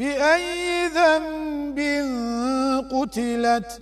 بأي ذنب قتلت